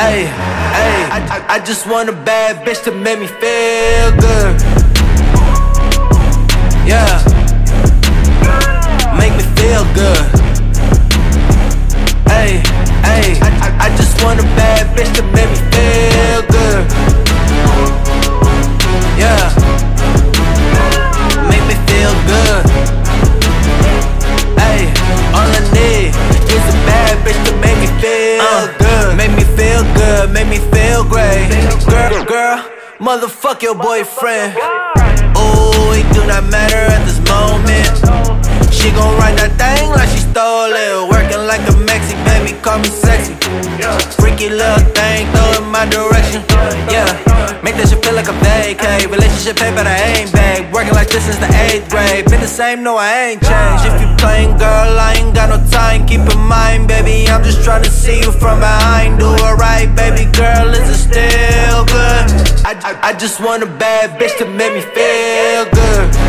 Hey, I, I, I just want a bad bitch to make me feel good. Good, make me feel great. Girl, girl, motherfuck your boyfriend. Oh, it do not matter at this moment. She gon' ride that thing like she stole it. Working like a Mexi, baby, call me sexy. Freaky little thing, throw in my direction. Yeah, make that shit feel like a vacay. Relationship pay, but I ain't babe. Working like this since the eighth grade. Been the same, no, I ain't changed. If you playing, girl, Time. Keep in mind, baby, I'm just trying to see you from behind. Do it right, baby girl, is it still good? I, I, I just want a bad bitch to make me feel good.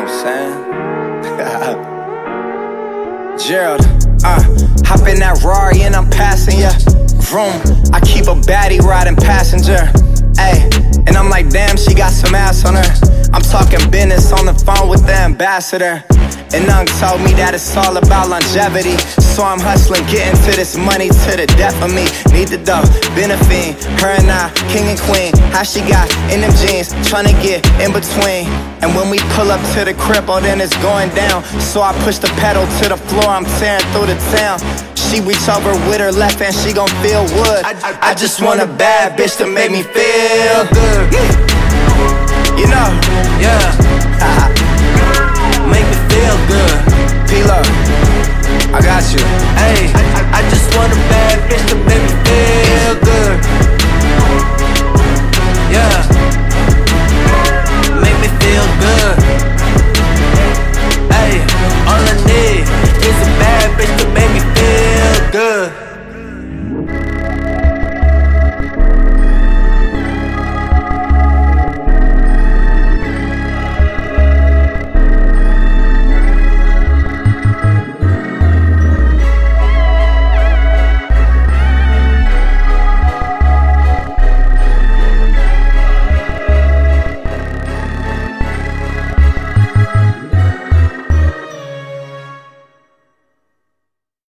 I'm saying. Gerald, uh, hop in that Rari and I'm passing ya. Vroom, I keep a baddie riding passenger. Ayy, and I'm like, damn, she got some ass on her. I'm talking business on the phone with the ambassador. And Nung told me that it's all about longevity. So I'm hustling, getting to this money to the death of me. Need the dough, been a fiend. Her and I, king and queen. How she got in them jeans, trying to get in between. And when we pull up to the crib, oh, then it's going down. So I push the pedal to the floor, I'm tearing through the town. She reach over with her left hand, she gon' feel wood. I, I, I just want a bad bitch to make me feel good. want a bad bitch to make